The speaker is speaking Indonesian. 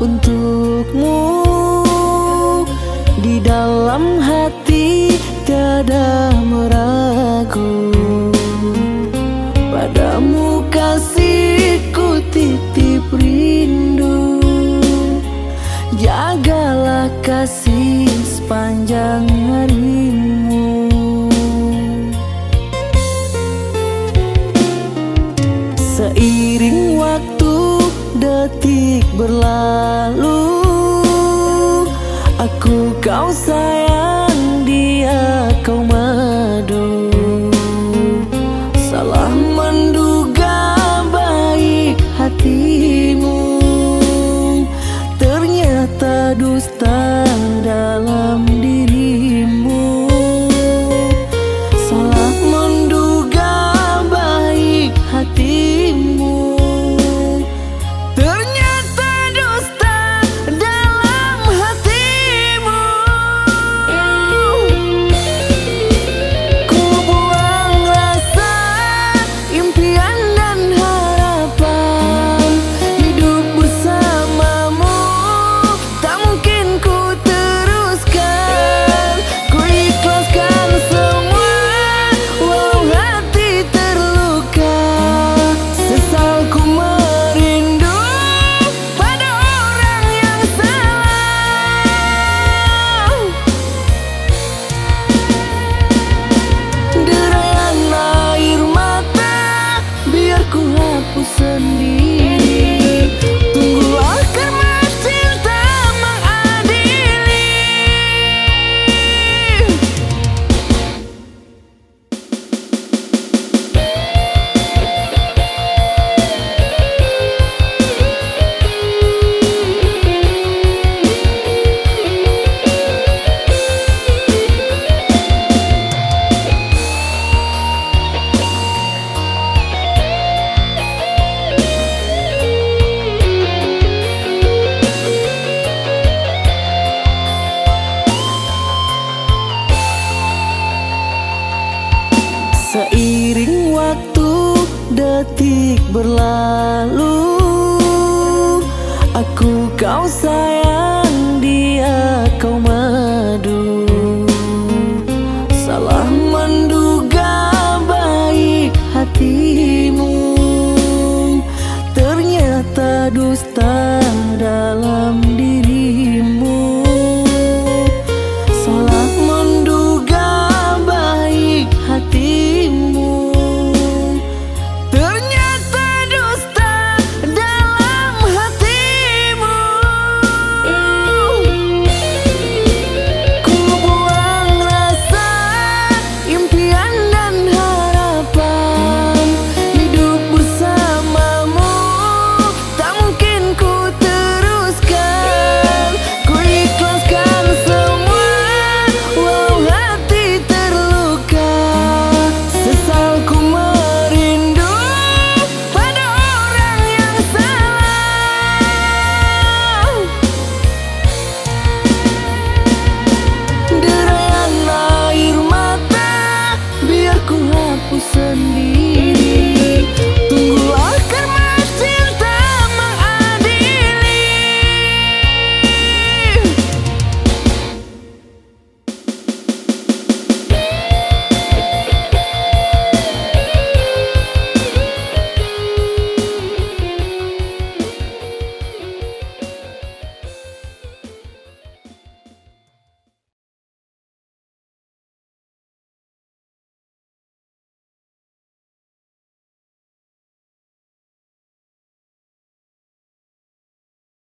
untukmu. Di dalam hati tiada meragu. Padamu kasihku titip rindu. Jagalah kasih sepanjang hari. lalu Aku kau sayang. detik berlalu. Aku kau sayang dia kau madu. Salah menduga baik hatimu. Ternyata dusta